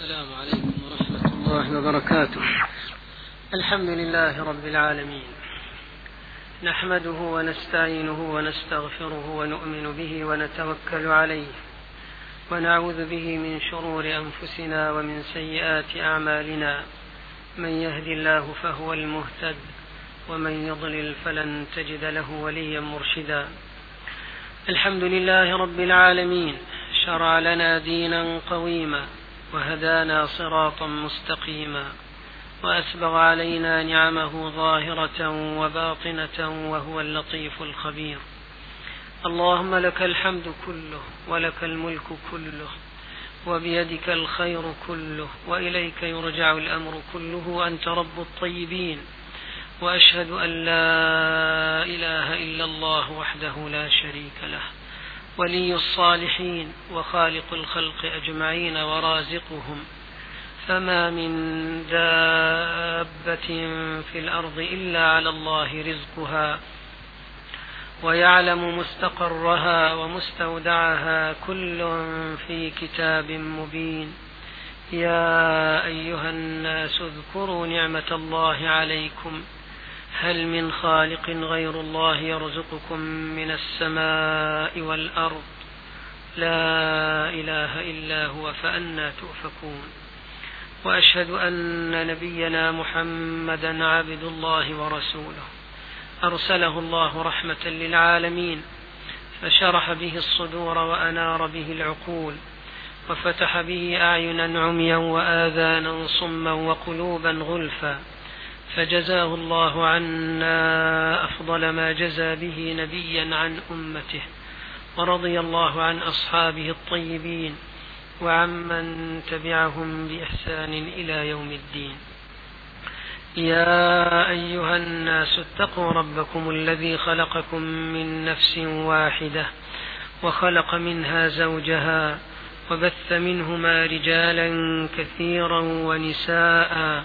السلام عليكم ورحمة الله وبركاته. الحمد لله رب العالمين. نحمده ونستعينه ونستغفره ونؤمن به ونتوكل عليه. ونعوذ به من شرور أنفسنا ومن سيئات أعمالنا. من يهد الله فهو المهتد ومن يضلل فلن تجد له وليا مرشدا. الحمد لله رب العالمين. شرع لنا دينا قويما. وهدانا صراطا مستقيما وأسبغ علينا نعمه ظاهرة وباطنة وهو اللطيف الخبير. اللهم لك الحمد كله ولك الملك كله وبيدك الخير كله وإليك يرجع الأمر كله. انت رب الطيبين. وأشهد أن لا إله إلا الله وحده لا شريك له. ولي الصالحين وخالق الخلق أجمعين ورازقهم فما من دابة في الأرض إلا على الله رزقها ويعلم مستقرها ومستودعها كل في كتاب مبين يا أيها الناس اذكروا نعمة الله عليكم هل من خالق غير الله يرزقكم من السماء والأرض؟ لا إله إلا هو فانى تؤفكون. وأشهد أن نبينا محمدا عبد الله ورسوله. أرسله الله رحمة للعالمين. فشرح به الصدور وأنار به العقول. وفتح به اعينا عميا واذانا صما وقلوبا غلفا. فجزاه الله عنا أفضل ما جزى به نبيا عن أمته ورضي الله عن أصحابه الطيبين وعمن تبعهم بإحسان إلى يوم الدين. يا أيها الناس اتقوا ربكم الذي خلقكم من نفس واحدة وخلق منها زوجها وبث منهما رجالا كثيرا ونساء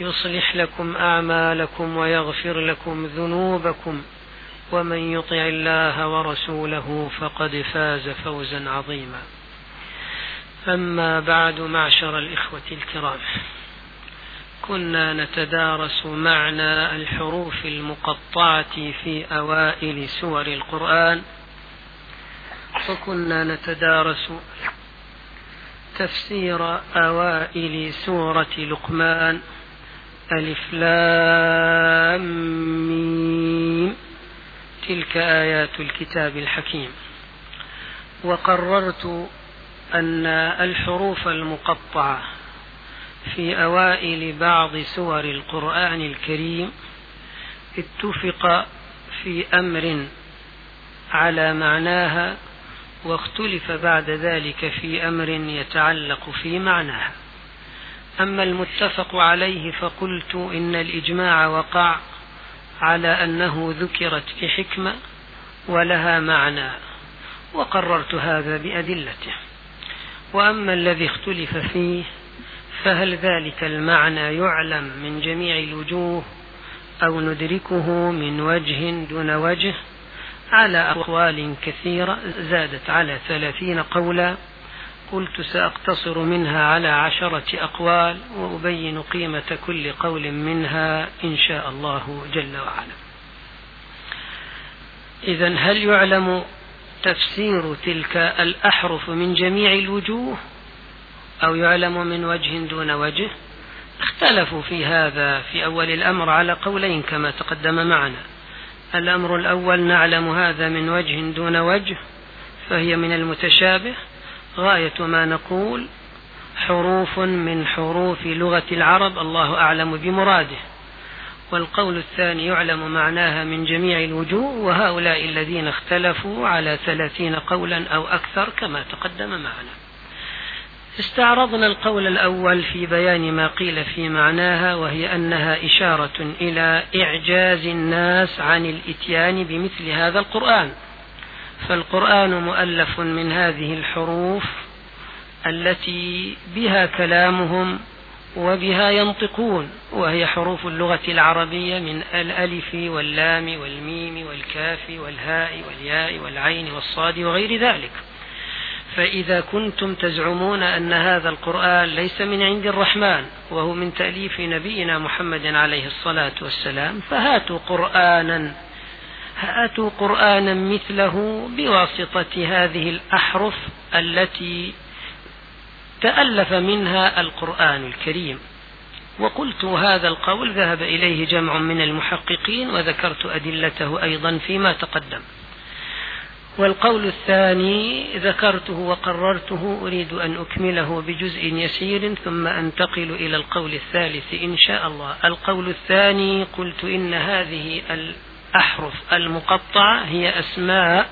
يصلح لكم أعمالكم ويغفر لكم ذنوبكم ومن يطع الله ورسوله فقد فاز فوزا عظيما. أما بعد معشر الإخوة الكرام كنا نتدارس معنى الحروف المقطعة في أوائل سور القرآن وكنا نتدارس تفسير أوائل سورة لقمان ألف لام ميم. تلك آيات الكتاب الحكيم. وقررت أن الحروف المقطعة في أوائل بعض سور القرآن الكريم اتفق في أمر على معناها واختلف بعد ذلك في أمر يتعلق في معناها. أما المتفق عليه فقلت إن الإجماع وقع على أنه ذكرت بحكمة ولها معنى وقررت هذا بأدلته. وأما الذي اختلف فيه فهل ذلك المعنى يعلم من جميع الوجوه أو ندركه من وجه دون وجه؟ على أقوال كثيرة زادت على ثلاثين قولا قلت سأقتصر منها على عشرة أقوال وأبين قيمة كل قول منها إن شاء الله جل وعلا. إذا هل يعلم تفسير تلك الأحرف من جميع الوجوه أو يعلم من وجه دون وجه؟ اختلفوا في هذا في أول الأمر على قولين كما تقدم معنا. الأمر الأول نعلم هذا من وجه دون وجه فهي من المتشابه غاية ما نقول حروف من حروف لغة العرب الله أعلم بمراده والقول الثاني يعلم معناها من جميع الوجوه وهؤلاء الذين اختلفوا على ثلاثين قولا أو أكثر كما تقدم معنا. استعرضنا القول الأول في بيان ما قيل في معناها وهي أنها إشارة إلى إعجاز الناس عن الإتيان بمثل هذا القرآن. فالقرآن مؤلف من هذه الحروف التي بها كلامهم وبها ينطقون وهي حروف اللغة العربية من الألف واللام والميم والكاف والهاء والياء والعين والصاد وغير ذلك. فإذا كنتم تزعمون أن هذا القرآن ليس من عند الرحمن وهو من تأليف نبينا محمد عليه الصلاة والسلام فهاتوا قرآنا. هاتوا قرآنا مثله بواسطة هذه الأحرف التي تألف منها القرآن الكريم. وقلت هذا القول ذهب إليه جمع من المحققين وذكرت أدلته أيضا فيما تقدم. والقول الثاني ذكرته وقررته أريد أن أكمله بجزء يسير ثم أنتقل إلى القول الثالث إن شاء الله. القول الثاني قلت إن هذه الأحرف المقطعة هي أسماء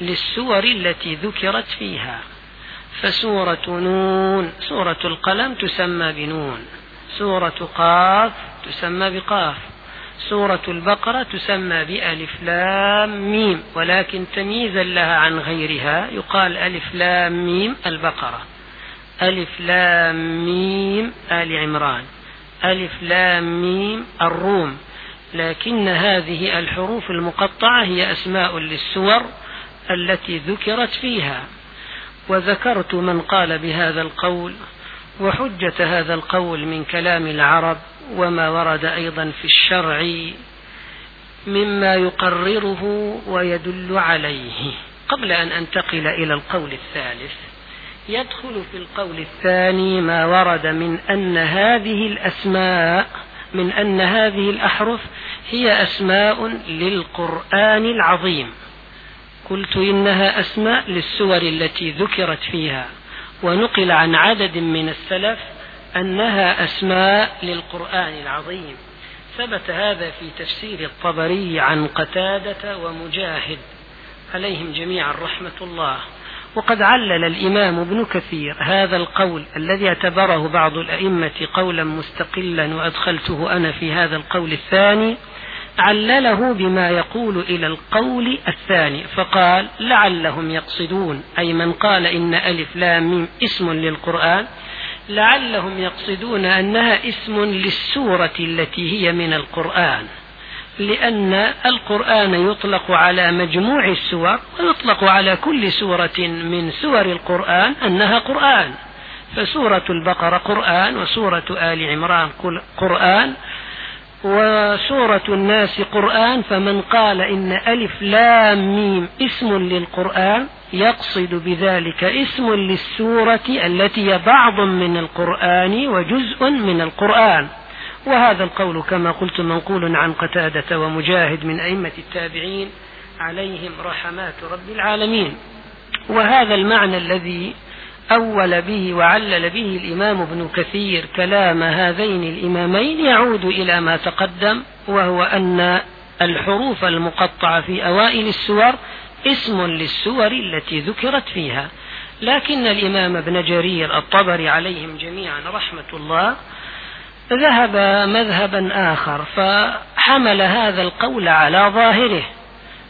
للسور التي ذكرت فيها. فسورة نون سورة القلم تسمى بنون. سورة قاف تسمى بقاف. سورة البقرة تسمى بألف لام ميم ولكن تمييزا لها عن غيرها يقال ألف لام ميم البقرة. ألف لام ميم آل عمران. ألف لام ميم الروم. لكن هذه الحروف المقطعة هي أسماء للسور التي ذكرت فيها. وذكرت من قال بهذا القول وحجة هذا القول من كلام العرب وما ورد أيضا في الشرع مما يقرره ويدل عليه. قبل أن أنتقل إلى القول الثالث يدخل في القول الثاني ما ورد من أن هذه الأسماء من أن هذه الأحرف هي أسماء للقرآن العظيم. قلت إنها أسماء للسور التي ذكرت فيها ونقل عن عدد من السلف أنها أسماء للقرآن العظيم. ثبت هذا في تفسير الطبري عن قتادة ومجاهد. عليهم جميعا رحمة الله. وقد علل الإمام ابن كثير هذا القول الذي اعتبره بعض الأئمة قولا مستقلا وأدخلته أنا في هذا القول الثاني علله بما يقول إلى القول الثاني فقال لعلهم يقصدون أي من قال إن ألف لام ميم اسم للقرآن لعلهم يقصدون أنها اسم للسورة التي هي من القرآن. لأن القرآن يطلق على مجموع السور ويطلق على كل سورة من سور القرآن أنها قرآن. فسورة البقرة قرآن وسورة آل عمران قرآن وسورة الناس قرآن. فمن قال إن ألف لام ميم اسم للقرآن يقصد بذلك اسم للسورة التي بعض من القرآن وجزء من القرآن. وهذا القول كما قلت منقول عن قتادة ومجاهد من أئمة التابعين عليهم رحمات رب العالمين. وهذا المعنى الذي أول به وعلل به الإمام ابن كثير كلام هذين الإمامين يعود إلى ما تقدم وهو أن الحروف المقطعة في أوائل السور اسم للسور التي ذكرت فيها. لكن الإمام ابن جرير الطبري عليهم جميعا رحمة الله ذهب مذهبا آخر فحمل هذا القول على ظاهره.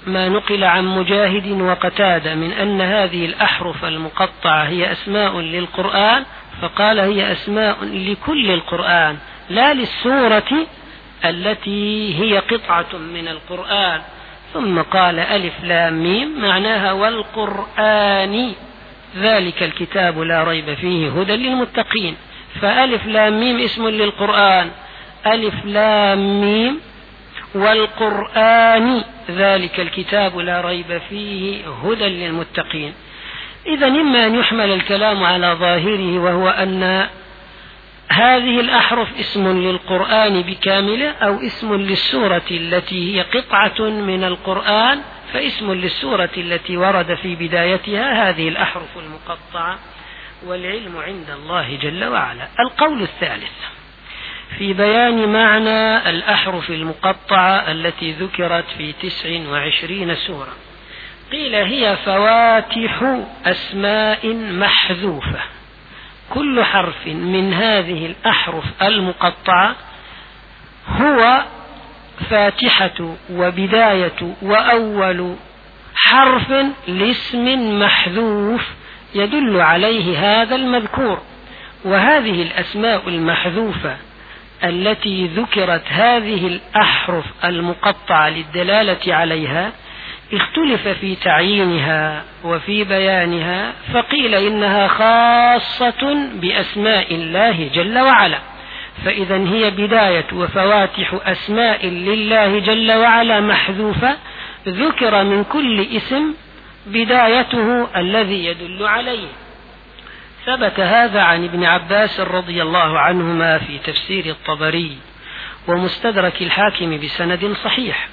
ما نقل عن مجاهد وقتادة من أن هذه الأحرف المقطعة هي أسماء للقرآن فقال هي أسماء لكل القرآن لا للسورة التي هي قطعة من القرآن. ثم قال ألف لام ميم معناها والقرآن ذلك الكتاب لا ريب فيه هدى للمتقين. فألف لام ميم اسم للقرآن. ألف لام ميم. والقرآن ذلك الكتاب لا ريب فيه هدى للمتقين. إذا إما أن يحمل الكلام على ظاهره وهو أن هذه الأحرف اسم للقرآن بكاملة أو اسم للسورة التي هي قطعة من القرآن فاسم للسورة التي ورد في بدايتها هذه الأحرف المقطعة. والعلم عند الله جل وعلا. القول الثالث في بيان معنى الأحرف المقطعة التي ذكرت في تسع وعشرين سورة. قيل هي فواتح أسماء محذوفة. كل حرف من هذه الأحرف المقطعة هو فاتحة وبداية وأول حرف لاسم محذوف يدل عليه هذا المذكور وهذه الأسماء المحذوفة التي ذكرت هذه الأحرف المقطعة للدلالة عليها اختلف في تعيينها وفي بيانها فقيل إنها خاصة بأسماء الله جل وعلا. فإذا هي بداية وفواتح أسماء لله جل وعلا محذوفة ذكر من كل اسم بدايته الذي يدل عليه. ثبت هذا عن ابن عباس رضي الله عنهما في تفسير الطبري ومستدرك الحاكم بسند صحيح.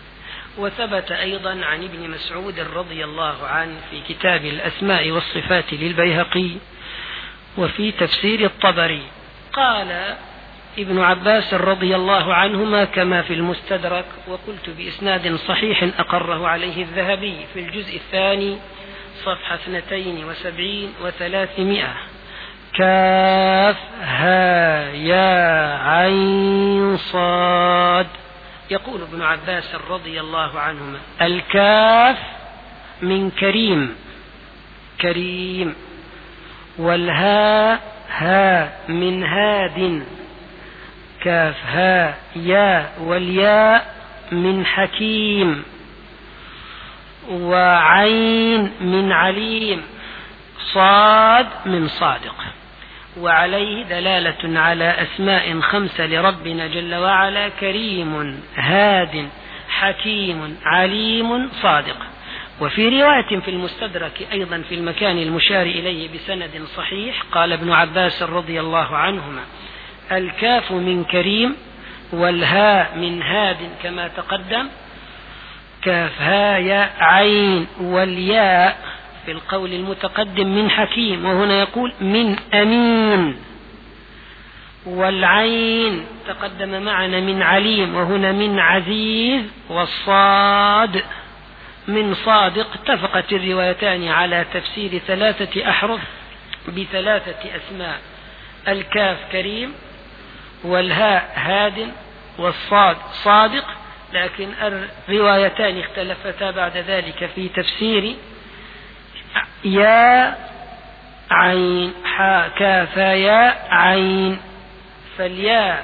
وثبت أيضا عن ابن مسعود رضي الله عنه في كتاب الأسماء والصفات للبيهقي وفي تفسير الطبري. قال ابن عباس رضي الله عنهما كما في المستدرك وقلت بإسناد صحيح أقره عليه الذهبي في الجزء الثاني صفحة اثنتين وسبعين وثلاثمائة. كاف ها يا عين صاد. يقول ابن عباس رضي الله عنهما الكاف من كريم كريم والهاء ها من هاد. كاف ها يا والياء من حكيم وعين من عليم صاد من صادق. وعليه دلالة على أسماء خمسة لربنا جل وعلا كريم هاد حكيم عليم صادق. وفي رواية في المستدرك أيضا في المكان المشار إليه بسند صحيح قال ابن عباس رضي الله عنهما الكاف من كريم والهاء من هاد كما تقدم. كاف ها ياء عين والياء في القول المتقدم من حكيم وهنا يقول من أمين. والعين تقدم معنا من عليم وهنا من عزيز والصاد. من صادق اتفقت الروايتان على تفسير ثلاثة أحرف بثلاثة أسماء. الكاف كريم والهاء هاد والصاد صادق لكن الروايتان اختلفتا بعد ذلك في تفسير يا عين حاء كاف يا عين. فالياء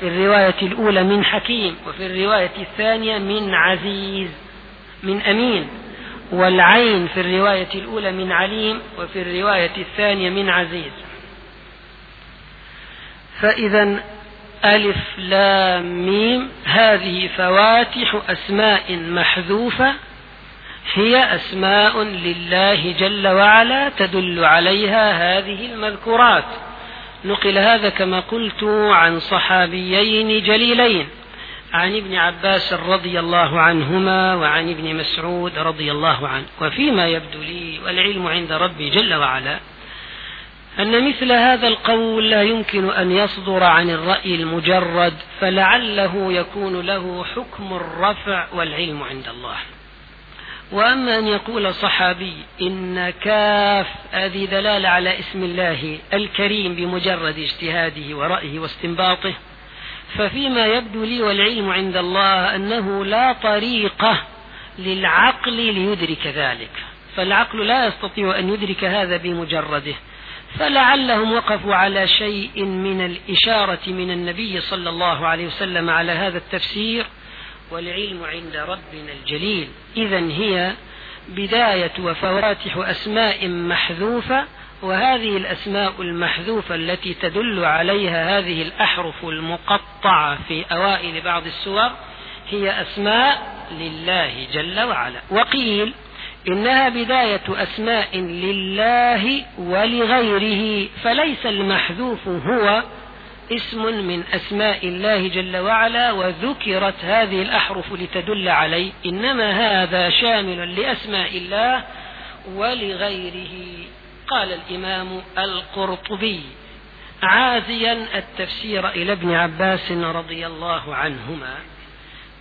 في الرواية الأولى من حكيم وفي الرواية الثانية من عزيز من أمين. والعين في الرواية الأولى من عليم وفي الرواية الثانية من عزيز. فإذا ألف لام ميم هذه فواتح أسماء محذوفة هي أسماء لله جل وعلا تدل عليها هذه المذكورات. نقل هذا كما قلت عن صحابيين جليلين عن ابن عباس رضي الله عنهما وعن ابن مسعود رضي الله عنه. وفيما يبدو لي والعلم عند ربي جل وعلا أن مثل هذا القول لا يمكن أن يصدر عن الرأي المجرد فلعله يكون له حكم الرفع والعلم عند الله. وأما أن يقول صحابي إن كاف هذه دلالة على اسم الله الكريم بمجرد اجتهاده ورأيه واستنباطه. ففيما يبدو لي والعلم عند الله أنه لا طريقة للعقل ليدرك ذلك. فالعقل لا يستطيع أن يدرك هذا بمجرده. فلعلهم وقفوا على شيء من الإشارة من النبي صلى الله عليه وسلم على هذا التفسير والعلم عند ربنا الجليل. إذا هي بداية وفواتح أسماء محذوفة وهذه الأسماء المحذوفة التي تدل عليها هذه الأحرف المقطعة في أوائل بعض السور هي أسماء لله جل وعلا. وقيل إنها بداية أسماء لله ولغيره فليس المحذوف هو اسم من أسماء الله جل وعلا وذكرت هذه الأحرف لتدل عليه. إنما هذا شامل لأسماء الله ولغيره. قال الإمام القرطبي عازيا التفسير إلى ابن عباس رضي الله عنهما.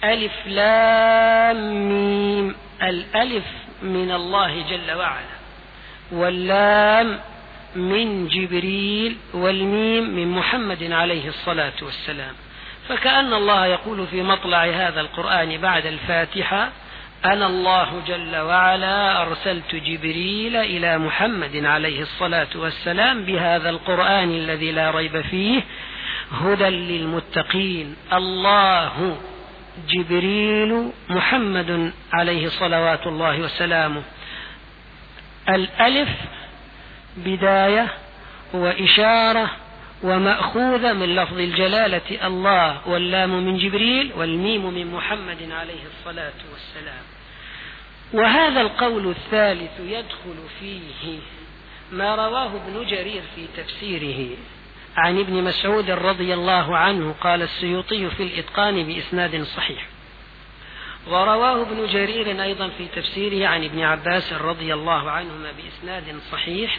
ألف لام ميم. الألف من الله جل وعلا. واللام من جبريل والميم من محمد عليه الصلاة والسلام. فكأن الله يقول في مطلع هذا القرآن بعد الفاتحة أنا الله جل وعلا أرسلت جبريل إلى محمد عليه الصلاة والسلام بهذا القرآن الذي لا ريب فيه هدى للمتقين. الله جبريل محمد عليه صلوات الله وسلامه. الألف بداية وإشارة ومأخوذة من لفظ الجلالة الله واللام من جبريل والميم من محمد عليه الصلاة والسلام. وهذا القول الثالث يدخل فيه ما رواه ابن جرير في تفسيره. عن ابن مسعود رضي الله عنه قال السيوطي في الإتقان بإسناد صحيح. ورواه ابن جرير أيضا في تفسيره عن ابن عباس رضي الله عنهما بإسناد صحيح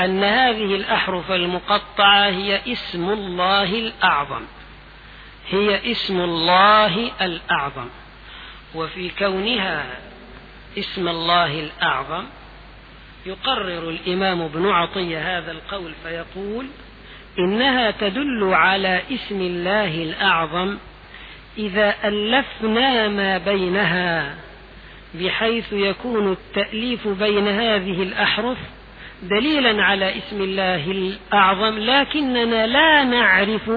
أن هذه الأحرف المقطعة هي اسم الله الأعظم. هي اسم الله الأعظم. وفي كونها اسم الله الأعظم يقرر الإمام ابن عطية هذا القول فيقول إنها تدل على اسم الله الأعظم إذا ألفنا ما بينها بحيث يكون التأليف بين هذه الأحرف دليلا على اسم الله الأعظم لكننا لا نعرف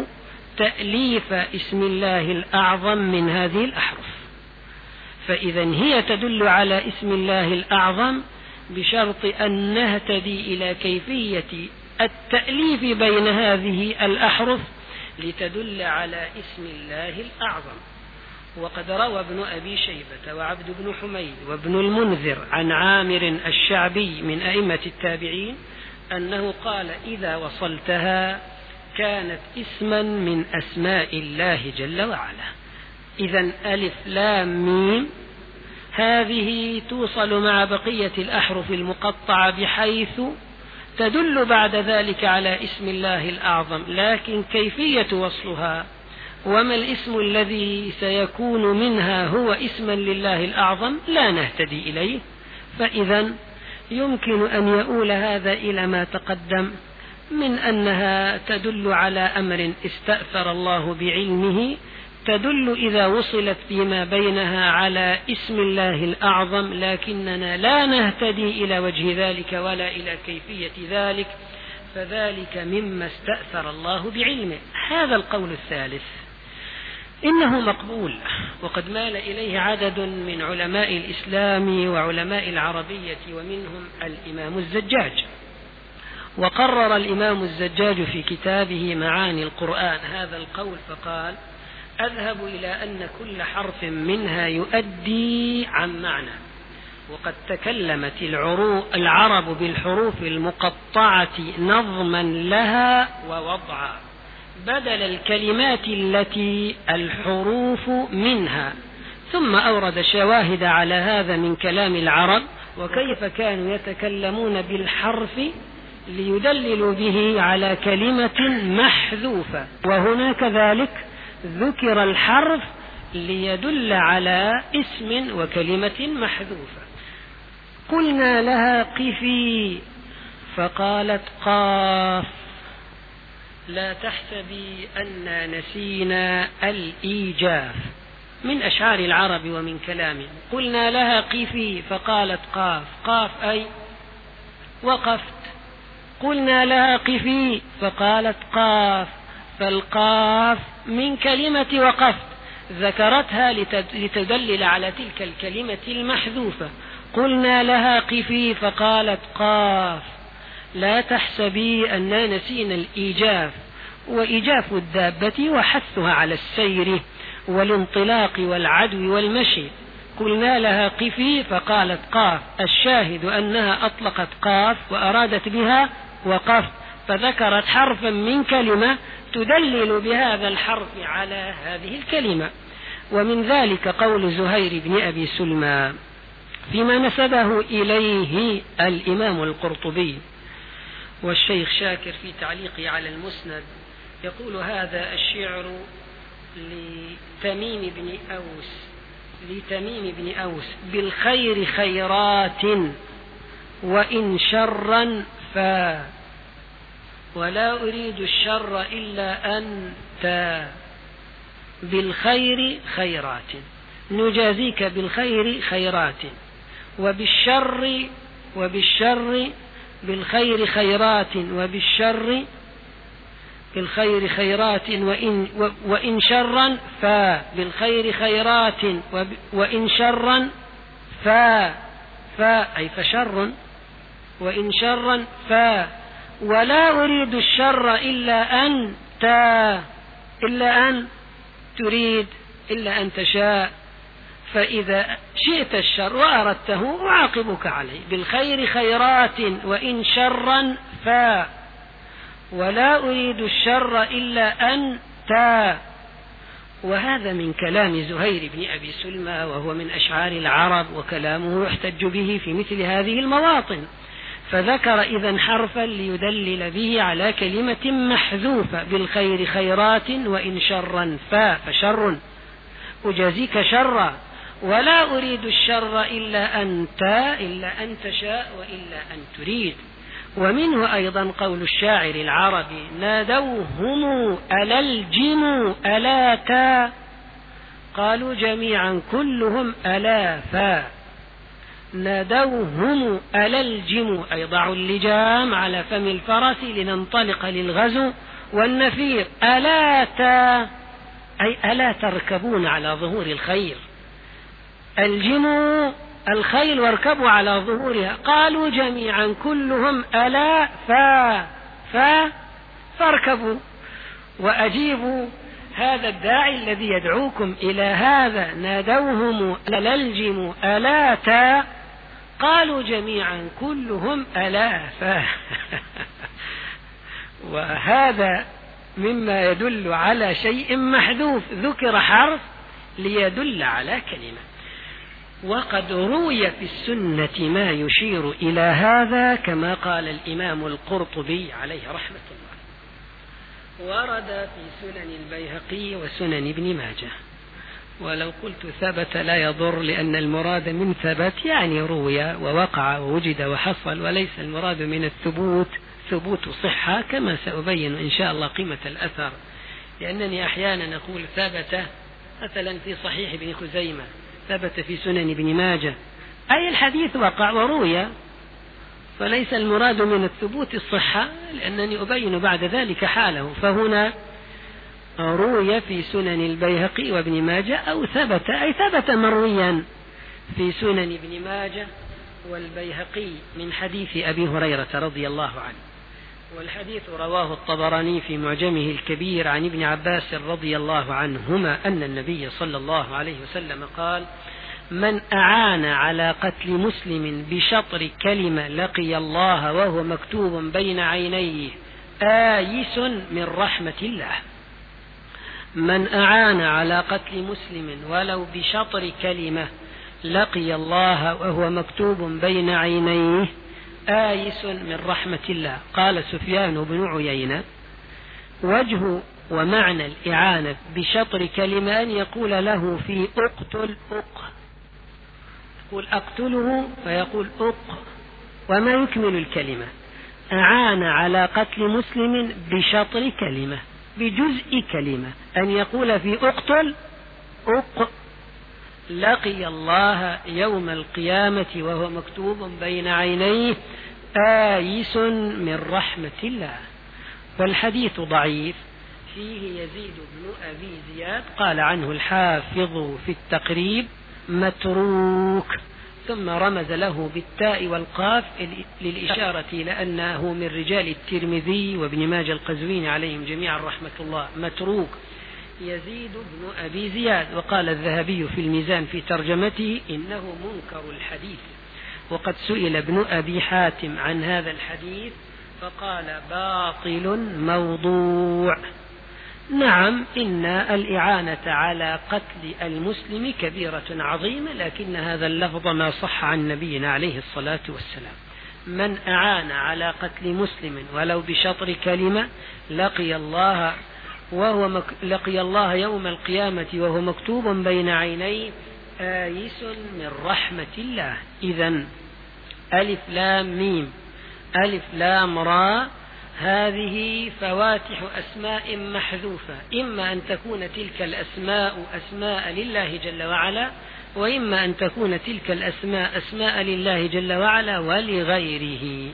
تأليف اسم الله الأعظم من هذه الأحرف. فإذا هي تدل على اسم الله الأعظم بشرط أن نهتدي إلى كيفية التأليف بين هذه الأحرف لتدل على اسم الله الأعظم. وقد روى ابن أبي شيبة وعبد بن حميد وابن المنذر عن عامر الشعبي من أئمة التابعين أنه قال إذا وصلتها كانت اسما من أسماء الله جل وعلا. إذا ألف لام ميم هذه توصل مع بقية الأحرف المقطعة بحيث تدل بعد ذلك على اسم الله الأعظم لكن كيفية وصلها؟ وما الاسم الذي سيكون منها هو اسما لله الأعظم؟ لا نهتدي إليه. فإذا يمكن أن يؤول هذا إلى ما تقدم من أنها تدل على أمر استأثر الله بعلمه تدل إذا وصلت فيما بينها على اسم الله الأعظم لكننا لا نهتدي إلى وجه ذلك ولا إلى كيفية ذلك فذلك مما استأثر الله بعلمه. هذا القول الثالث. إنه مقبول وقد مال إليه عدد من علماء الإسلام وعلماء العربية ومنهم الإمام الزجاج. وقرر الإمام الزجاج في كتابه معاني القرآن هذا القول فقال أذهب إلى أن كل حرف منها يؤدي عن معنى. وقد تكلمت العرب بالحروف المقطعة نظما لها ووضعا. بدل الكلمات التي الحروف منها. ثم أورد شواهد على هذا من كلام العرب. وكيف كانوا يتكلمون بالحرف ليدللوا به على كلمة محذوفة. وهنا كذلك ذكر الحرف ليدل على اسم وكلمة محذوفة. قلنا لها قفي فقالت قاف. لا تحسبي أنا نسينا الإيجاف. من أشعار العرب ومن كلامهم قلنا لها قفي فقالت قاف. قاف أي وقفت. قلنا لها قفي فقالت قاف. فالقاف من كلمة وقفت ذكرتها لتدلل على تلك الكلمة المحذوفة. قلنا لها قفي فقالت قاف. لا تحسبي أننا نسينا الإيجاف. وإيجاف الدابة وحثها على السير والانطلاق والعدو والمشي. قلنا لها قفي فقالت قاف. الشاهد أنها أطلقت قاف وأرادت بها وقفت فذكرت حرفا من كلمة تدلل بهذا الحرف على هذه الكلمة. ومن ذلك قول زهير بن أبي سلمى فيما نسبه إليه الإمام القرطبي. والشيخ شاكر في تعليقه على المسند يقول هذا الشعر لتميم بن أوس لتميم بن أوس بالخير خيرات وإن شرا فا. ولا أريد الشر إلا أنت بالخير خيرات. نجازيك بالخير خيرات وبالشر وبالشر بالخير خيرات وبالشر بالخير خيرات وإن, وإن شرا فا بالخير خيرات وإن شرا فا فا أي فشر وإن شرا فا ولا أريد الشر إلا أنت إلا أن تريد إلا أن تشاء. فإذا شئت الشر وأردته أعاقبك عليه. بالخير خيرات وإن شرا فا ولا أريد الشر إلا أنت. وهذا من كلام زهير بن أبي سلمى وهو من أشعار العرب وكلامه يحتج به في مثل هذه المواطن. فذكر إذا حرفا ليدلل به على كلمة محذوفة بالخير خيرات وإن شرا فا فشر. أجازيك شرا ولا أريد الشر إلا أنت إلا أن تشاء وإلا أن تريد. ومنه أيضا قول الشاعر العربي نادوهم ألا الجم ألاتا قالوا جميعا كلهم ألافا نادوهم ألا الجم أي ضعوا اللجام على فم الفرس لننطلق للغزو والنفير. ألاتا أي ألا تركبون على ظهور الخير. الجموا الخيل واركبوا على ظهورها. قالوا جميعا كلهم ألا فا فا فاركبوا. وأجيبوا هذا الداعي الذي يدعوكم إلى هذا. نادوهم أللجم ألاتا قالوا جميعا كلهم ألا فا وهذا مما يدل على شيء محذوف. ذكر حرف ليدل على كلمة. وقد روي في السنة ما يشير إلى هذا كما قال الإمام القرطبي عليه رحمة الله. ورد في سنن البيهقي وسنن ابن ماجه. ولو قلت ثبت لا يضر لأن المراد من ثبت يعني روي ووقع ووجد وحصل وليس المراد من الثبوت. ثبوت صحة كما سأبين إن شاء الله قيمة الأثر. لأنني أحيانا أقول ثبت مثلا في صحيح ابن خزيمة ثبت في سنن ابن ماجه. أي الحديث وقع وروي. فليس المراد من الثبوت الصحة لأنني أبين بعد ذلك حاله. فهنا روي في سنن البيهقي وابن ماجه أو ثبت أي ثبت مرويا في سنن ابن ماجه والبيهقي من حديث أبي هريرة رضي الله عنه. والحديث رواه الطبراني في معجمه الكبير عن ابن عباس رضي الله عنهما أن النبي صلى الله عليه وسلم قال من أعان على قتل مسلم بشطر كلمة لقي الله وهو مكتوب بين عينيه آيس من رحمة الله. من أعان على قتل مسلم ولو بشطر كلمة لقي الله وهو مكتوب بين عينيه آيس من رحمة الله. قال سفيان بن عيينة وجه ومعنى الإعانة بشطر كلمة أن يقول له في أقتل أق. يقول أقتله فيقول أق. وما يكمل الكلمة؟ أعان على قتل مسلم بشطر كلمة. بجزء كلمة أن يقول في أقتل أق لقي الله يوم القيامة وهو مكتوب بين عينيه آيس من رحمة الله. والحديث ضعيف فيه يزيد بن أبي زياد قال عنه الحافظ في التقريب متروك. ثم رمز له بالتاء والقاف للإشارة إلى أنه من رجال الترمذي وابن ماجه القزوين عليهم جميعا رحمة الله. متروك. يزيد بن أبي زياد. وقال الذهبي في الميزان في ترجمته إنه منكر الحديث. وقد سئل ابن أبي حاتم عن هذا الحديث فقال باطل موضوع. نعم إن الإعانة على قتل المسلم كبيرة عظيمة لكن هذا اللفظ ما صح عن نبينا عليه الصلاة والسلام. من أعان على قتل مسلم ولو بشطر كلمة لقي الله وهو مك... لقي الله يوم القيامة وهو مكتوب بين عينيه آيس من رحمة الله. إذا ألف لام ميم ألف لام را هذه فواتح أسماء محذوفة. إما أن تكون تلك الأسماء أسماء لله جل وعلا وإما أن تكون تلك الأسماء أسماء لله جل وعلا ولغيره.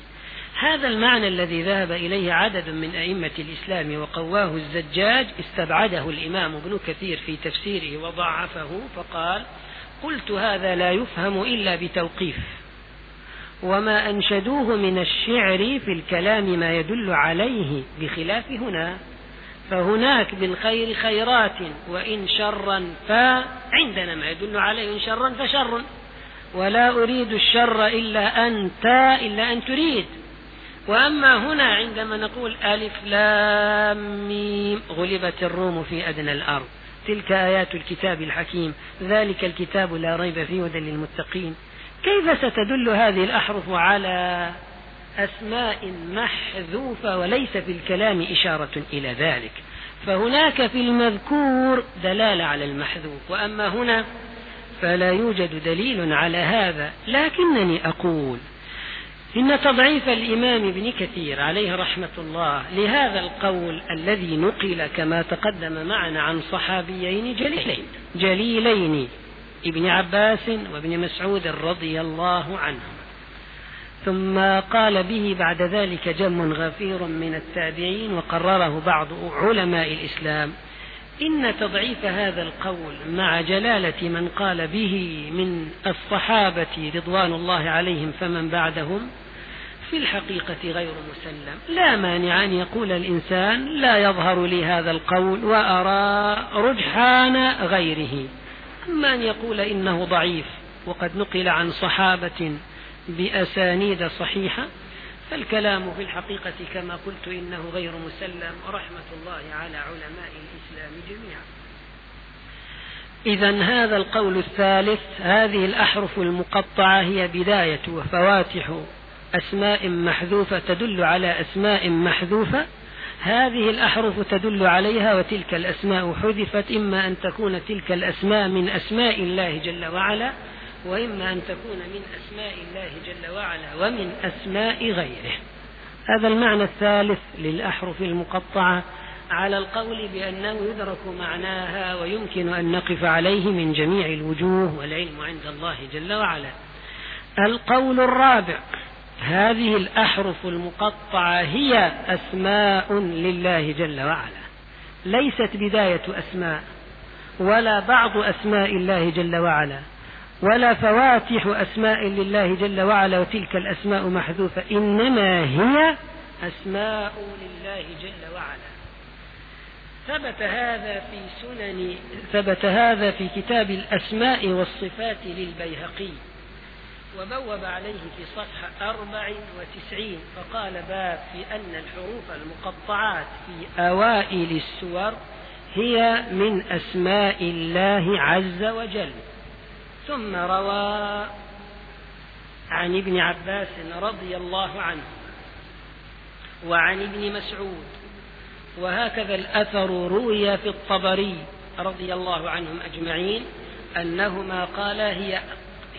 هذا المعنى الذي ذهب إليه عدد من أئمة الإسلام وقواه الزجاج استبعده الإمام ابن كثير في تفسيره وضعفه فقال قلت هذا لا يفهم إلا بتوقيف. وما أنشدوه من الشعر في الكلام ما يدل عليه بخلاف هنا. فهناك بالخير خيرات وإن شرا فعندنا ما يدل عليه إن شرا فشر. ولا أريد الشر إلا أنت إلا أن تريد. وأما هنا عندما نقول ألف لام ميم غلبت الروم في أدنى الأرض. تلك آيات الكتاب الحكيم. ذلك الكتاب لا ريب فيه هدى للمتقين. كيف ستدل هذه الأحرف على أسماء محذوفة وليس في الكلام إشارة إلى ذلك؟ فهناك في المذكور دلالة على المحذوف وأما هنا فلا يوجد دليل على هذا. لكنني أقول إن تضعيف الإمام ابن كثير عليه رحمة الله لهذا القول الذي نقل كما تقدم معنا عن صحابيين جليلين جليلين ابن عباس وابن مسعود رضي الله عنهم ثم قال به بعد ذلك جم غفير من التابعين وقرره بعض علماء الإسلام. إن تضعيف هذا القول مع جلالة من قال به من الصحابة رضوان الله عليهم فمن بعدهم في الحقيقة غير مسلم. لا مانع أن يقول الإنسان لا يظهر لي هذا القول وأرى رجحان غيره. أما أن يقول إنه ضعيف وقد نقل عن صحابة بأسانيد صحيحة فالكلام في الحقيقة كما قلت إنه غير مسلم ورحمة الله على علماء الإسلام جميعا. إذا هذا القول الثالث هذه الأحرف المقطعة هي بداية وفواتح أسماء محذوفة تدل على أسماء محذوفة هذه الأحرف تدل عليها وتلك الأسماء حذفت إما أن تكون تلك الأسماء من أسماء الله جل وعلا وإما أن تكون من أسماء الله جل وعلا ومن أسماء غيره. هذا المعنى الثالث للأحرف المقطعة على القول بأنه يدرك معناها ويمكن أن نقف عليه من جميع الوجوه والعلم عند الله جل وعلا. القول الرابع هذه الأحرف المقطعة هي أسماء لله جل وعلا. ليست بداية أسماء ولا بعض أسماء الله جل وعلا ولا فواتح أسماء لله جل وعلا وتلك الأسماء محذوفة إنما هي أسماء لله جل وعلا. ثبت هذا في سنن ثبت هذا في كتاب الأسماء والصفات للبيهقي. وبوب عليه في صفحة أربع وتسعين فقال باب في أن الحروف المقطعات في أوائل السور هي من أسماء الله عز وجل. ثم روى عن ابن عباس رضي الله عنه وعن ابن مسعود وهكذا الأثر روي في الطبري رضي الله عنهم أجمعين أنهما قالا هي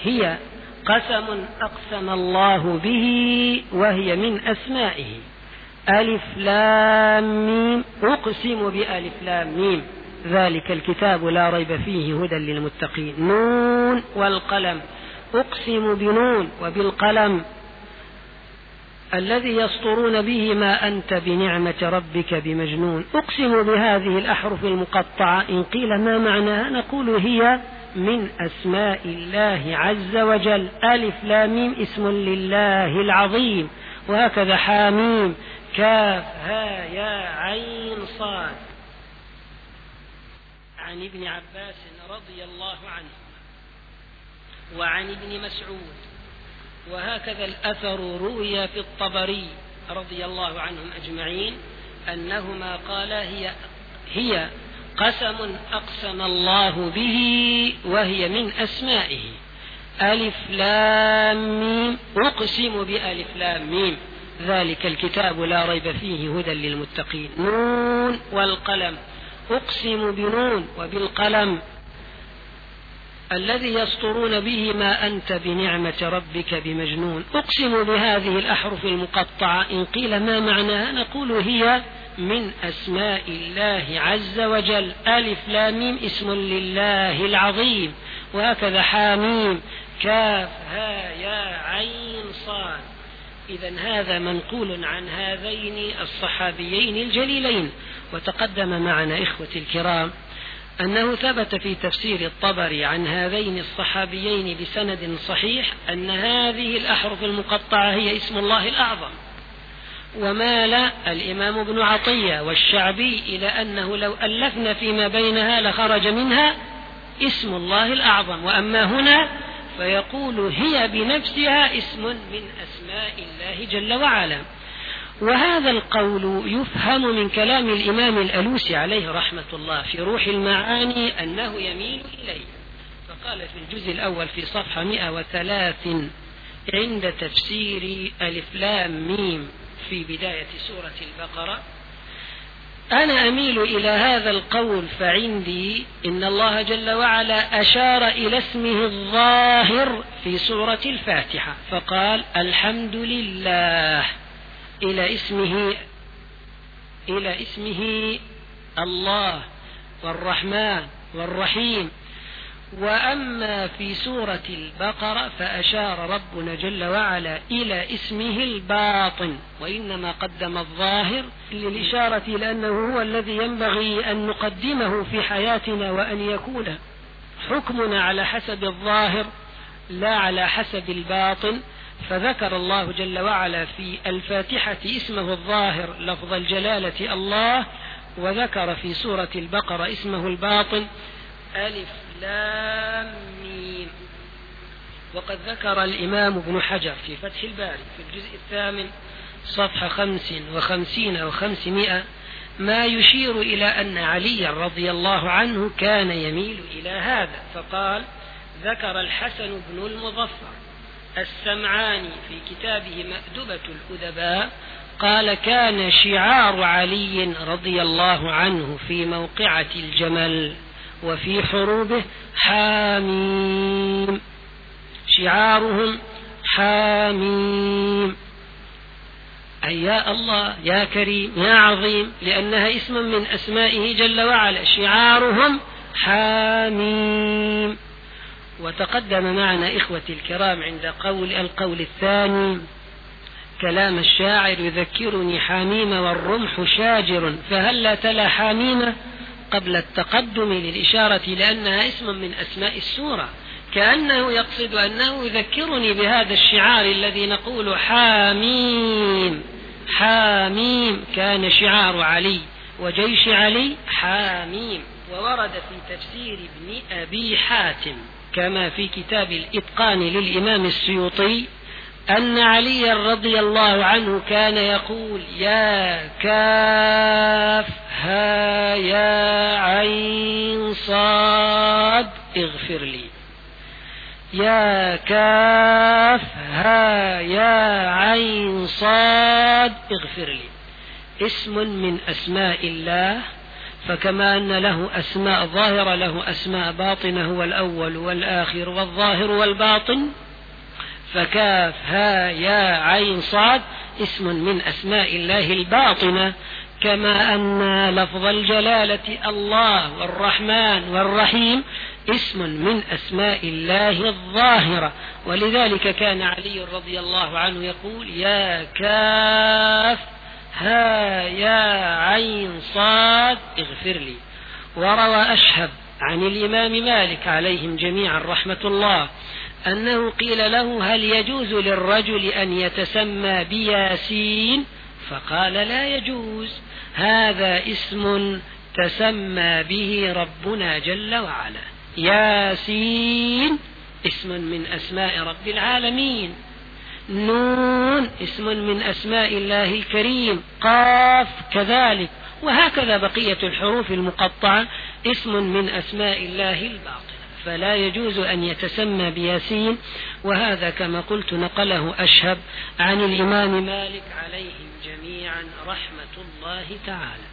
هي قسم أقسم الله به وهي من أسمائه. ألف لام ميم. أقسم بألف لام ميم. ذلك الكتاب لا ريب فيه هدى للمتقين. نون والقلم. أقسم بنون وبالقلم. الذي يسطرون به ما أنت بنعمة ربك بمجنون. أقسم بهذه الأحرف المقطعة. إن قيل ما معناها نقول هي من أسماء الله عز وجل. ألف لاميم اسم لله العظيم. وهكذا حاميم كاف ها يا عين صاد. عن ابن عباس رضي الله عنه وعن ابن مسعود. وهكذا الأثر روي في الطبري رضي الله عنهم أجمعين أنهما قالا هي هي قسم أقسم الله به وهي من أسمائه. ألف لام ميم. أقسم بألف لام ميم. ذلك الكتاب لا ريب فيه هدى للمتقين. نون والقلم. أقسم بنون وبالقلم. الذي يسطرون به ما أنت بنعمة ربك بمجنون. أقسم بهذه الأحرف المقطعة. إن قيل ما معناها نقول هي من أسماء الله عز وجل. ألف لاميم اسم لله العظيم. وهكذا حاميم كاف ها يا عين صاد. إذا هذا منقول عن هذين الصحابيين الجليلين. وتقدم معنا إخوتي الكرام أنه ثبت في تفسير الطبري عن هذين الصحابيين بسند صحيح أن هذه الأحرف المقطعة هي اسم الله الأعظم. ومال الإمام ابن عطية والشعبي إلى أنه لو ألفنا فيما بينها لخرج منها اسم الله الأعظم. وأما هنا فيقول هي بنفسها اسم من أسماء الله جل وعلا. وهذا القول يفهم من كلام الإمام الألوسي عليه رحمة الله في روح المعاني أنه يميل إليه. فقال في الجزء الأول في صفحة 103 عند تفسير ألف لام ميم. في بداية سورة البقرة. أنا أميل إلى هذا القول فعندي إن الله جل وعلا أشار إلى اسمه الظاهر في سورة الفاتحة فقال الحمد لله إلى اسمه إلى اسمه الله والرحمن والرحيم. وأما في سورة البقرة فأشار ربنا جل وعلا إلى اسمه الباطن وإنما قدم الظاهر للإشارة لأنه هو الذي ينبغي أن نقدمه في حياتنا وأن يكون حكمنا على حسب الظاهر لا على حسب الباطن. فذكر الله جل وعلا في الفاتحة اسمه الظاهر لفظ الجلالة الله وذكر في سورة البقرة اسمه الباطن. ألف لام وقد ذكر الإمام ابن حجر في فتح الباري في الجزء الثامن صفحة خمس وخمسين وخمسمائة ما يشير إلى أن علي رضي الله عنه كان يميل إلى هذا. فقال ذكر الحسن بن المظفر السمعاني في كتابه مأدبة الأدباء قال كان شعار علي رضي الله عنه في موقعة الجمل. وفي حروبه حاميم. شعارهم حاميم. أي يا الله يا كريم يا عظيم لأنها اسم من أسمائه جل وعلا. شعارهم حاميم. وتقدم معنا إخوتي الكرام عند قول القول الثاني كلام الشاعر يذكرني حاميم والرمح شاجر فهل لا تلا حاميم قبل التقدم للإشارة لأنها اسم من أسماء السورة. كأنه يقصد أنه يذكرني بهذا الشعار الذي نقول حاميم. حاميم. كان شعار علي وجيش علي حاميم. وورد في تفسير ابن أبي حاتم كما في كتاب الإتقان للإمام السيوطي أن عليا رضي الله عنه كان يقول يا كاف ها يا عين صاد اغفر لي. يا كاف ها يا عين صاد اغفر لي. اسم من أسماء الله فكما أن له أسماء ظاهرة له أسماء باطنة هو الأول والآخر والظاهر والباطن. فكاف ها يا عين صاد اسم من أسماء الله الباطنة كما أن لفظ الجلالة الله والرحمن والرحيم اسم من أسماء الله الظاهرة. ولذلك كان علي رضي الله عنه يقول يا كاف ها يا عين صاد اغفر لي. وروى أشهب عن الإمام مالك عليهم جميعا رحمة الله. أنه قيل له هل يجوز للرجل أن يتسمى بياسين؟ فقال لا يجوز. هذا اسم تسمى به ربنا جل وعلا. ياسين اسم من أسماء رب العالمين. نون اسم من أسماء الله الكريم. قاف كذلك. وهكذا بقية الحروف المقطعة. اسم من أسماء الله الباطنة. فلا يجوز أن يتسمى بياسين وهذا كما قلت نقله أشهب عن الإمام مالك عليهم جميعا رحمة الله تعالى.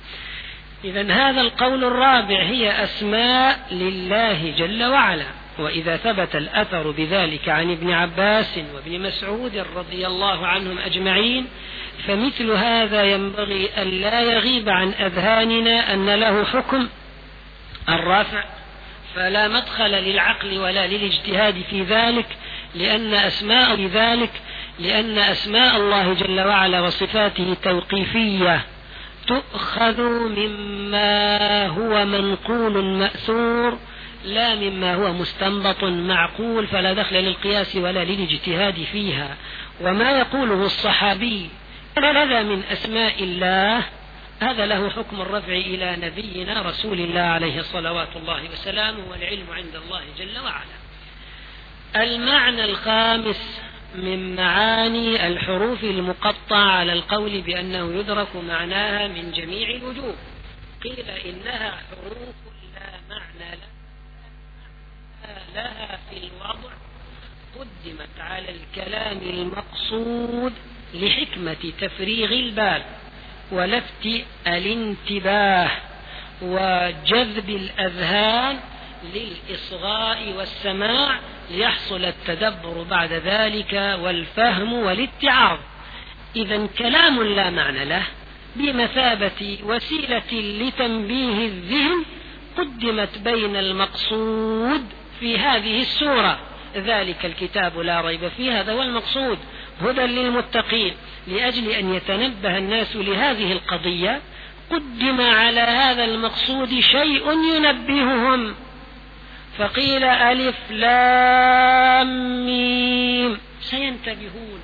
إذا هذا القول الرابع هي أسماء لله جل وعلا. وإذا ثبت الأثر بذلك عن ابن عباس وابن مسعود رضي الله عنهم أجمعين فمثل هذا ينبغي أن لا يغيب عن أذهاننا أن له حكم الرافع فلا مدخل للعقل ولا للاجتهاد في ذلك لأن أسماء ذلك لأن أسماء الله جل وعلا وصفاته توقيفية. تؤخذ مما هو منقول مأثور لا مما هو مستنبط معقول فلا دخل للقياس ولا للاجتهاد فيها. وما يقوله الصحابي هذا من أسماء الله هذا له حكم الرفع إلى نبينا رسول الله عليه صلوات الله وسلامه والعلم عند الله جل وعلا. المعنى الخامس من معاني الحروف المقطعة على القول بأنه يدرك معناها من جميع الوجوه. قيل إنها حروف لا معنى لها في الوضع قدمت على الكلام المقصود لحكمة تفريغ البال ولفت الانتباه وجذب الأذهان للإصغاء والسماع ليحصل التدبر بعد ذلك والفهم والاتعاظ. إذا كلام لا معنى له بمثابة وسيلة لتنبيه الذهن قدمت بين المقصود في هذه السورة. ذلك الكتاب لا ريب فيه هذا هو المقصود. هدى للمتقين. لأجل أن يتنبه الناس لهذه القضية قدم على هذا المقصود شيء ينبههم. فقيل ألف لام ميم. سينتبهون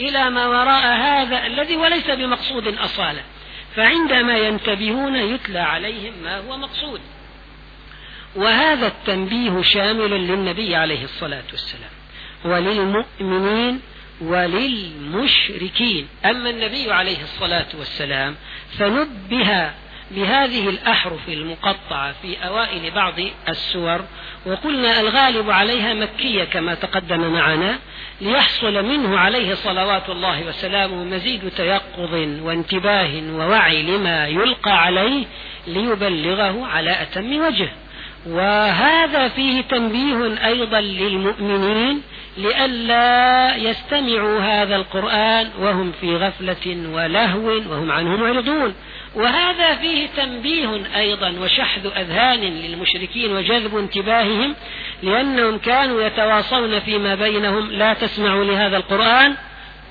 إلى ما وراء هذا الذي وليس بمقصود أصالة فعندما ينتبهون يتلى عليهم ما هو مقصود. وهذا التنبيه شامل للنبي عليه الصلاة والسلام. وللمؤمنين وللمشركين. أما النبي عليه الصلاة والسلام فنبه بهذه الأحرف المقطعة في أوائل بعض السور وقلنا الغالب عليها مكية كما تقدم معنا ليحصل منه عليه صلوات الله وسلامه مزيد تيقظ وانتباه ووعي لما يلقى عليه ليبلغه على أتم وجه. وهذا فيه تنبيه أيضا للمؤمنين لئلا يستمعوا هذا القرآن وهم في غفلة ولهو وهم عنه معرضون. وهذا فيه تنبيه أيضا وشحذ أذهان للمشركين وجذب انتباههم لأنهم كانوا يتواصون فيما بينهم لا تسمعوا لهذا القرآن.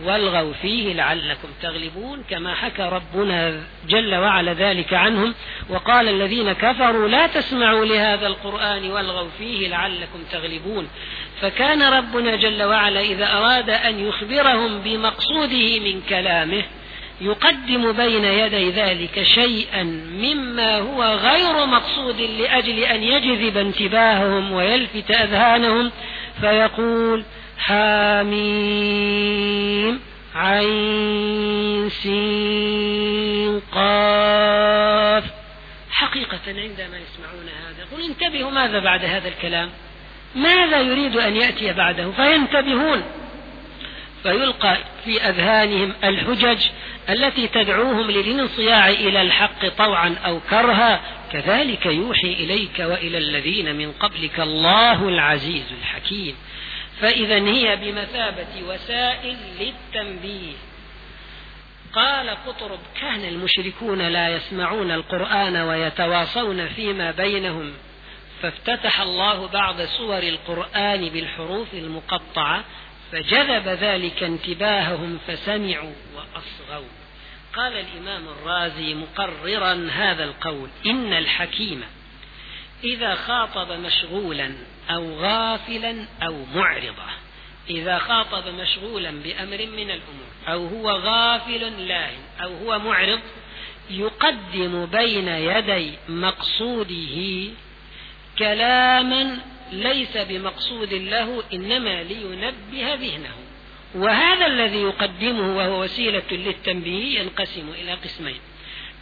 والغوا فيه لعلكم تغلبون كما حكى ربنا جل وعلا ذلك عنهم وقال الذين كفروا لا تسمعوا لهذا القرآن والغوا فيه لعلكم تغلبون فكان ربنا جل وعلا إذا أراد أن يخبرهم بمقصوده من كلامه يقدم بين يدي ذلك شيئا مما هو غير مقصود لأجل أن يجذب انتباههم ويلفت أذهانهم فيقول حاميم عين سين قاف. حقيقة عندما يسمعون هذا قل انتبهوا ماذا بعد هذا الكلام؟ ماذا يريد أن يأتي بعده؟ فينتبهون. فيلقى في أذهانهم الحجج التي تدعوهم للانصياع إلى الحق طوعا أو كرها. كذلك يوحي إليك وإلى الذين من قبلك الله العزيز الحكيم. فإذا هي بمثابة وسائل للتنبيه. قال قطرب كان المشركون لا يسمعون القرآن ويتواصون فيما بينهم فافتتح الله بعض سور القرآن بالحروف المقطعة فجذب ذلك انتباههم فسمعوا وأصغوا. قال الإمام الرازي مقررا هذا القول إن الحكيم إذا خاطب مشغولا أو غافلا أو معرضة. إذا خاطب مشغولا بأمر من الأمور أو هو غافل لاهٍ أو هو معرض يقدم بين يدي مقصوده كلاما ليس بمقصود له إنما لينبه ذهنه. وهذا الذي يقدمه وهو وسيلة للتنبيه ينقسم إلى قسمين.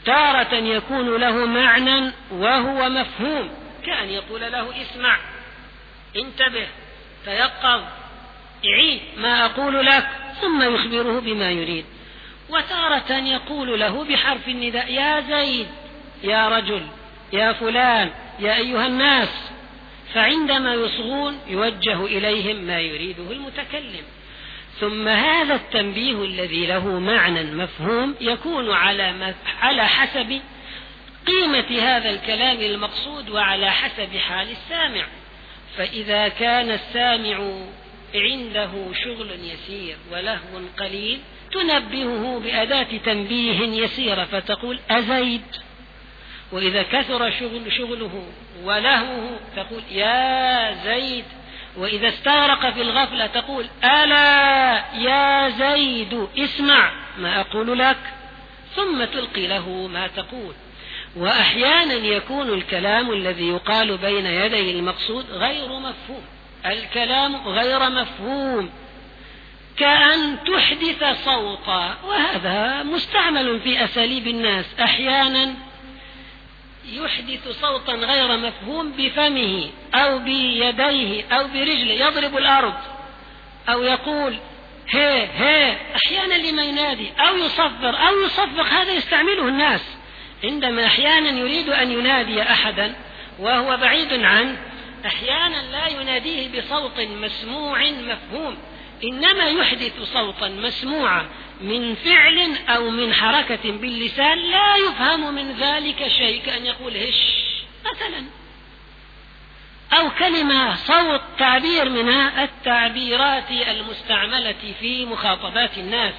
تارة يكون له معنى وهو مفهوم كأن يقول له اسمع. انتبه تيقظ عيد ما أقول لك ثم يخبره بما يريد. وتارة يقول له بحرف النداء يا زيد يا رجل يا فلان يا أيها الناس. فعندما يصغون يوجه إليهم ما يريده المتكلم. ثم هذا التنبيه الذي له معنى مفهوم يكون على على حسب قيمة هذا الكلام المقصود وعلى حسب حال السامع. فإذا كان السامع عنده شغل يسير ولهو قليل تنبهه بأداة تنبيه يسيرة فتقول أزيد. وإذا كثر شغل شغله ولهوه تقول يا زيد. وإذا استغرق في الغفلة تقول ألا يا زيد اسمع ما أقول لك. ثم تلقي له ما تقول. وأحيانا يكون الكلام الذي يقال بين يدي المقصود غير مفهوم. الكلام غير مفهوم. كأن تحدث صوتا وهذا مستعمل في أساليب الناس. أحيانا يحدث صوتا غير مفهوم بفمه أو بيديه أو برجله. يضرب الأرض أو يقول هي هي. أحيانا لما ينادي أو يصفر أو يصفق هذا يستعمله الناس. عندما أحيانا يريد أن ينادي أحدا وهو بعيد عنه أحيانا لا يناديه بصوت مسموع مفهوم إنما يحدث صوتا مسموعا من فعل أو من حركة باللسان لا يفهم من ذلك شيء كأن يقول هش مثلا. أو كلمة صوت تعبير من التعبيرات المستعملة في مخاطبات الناس.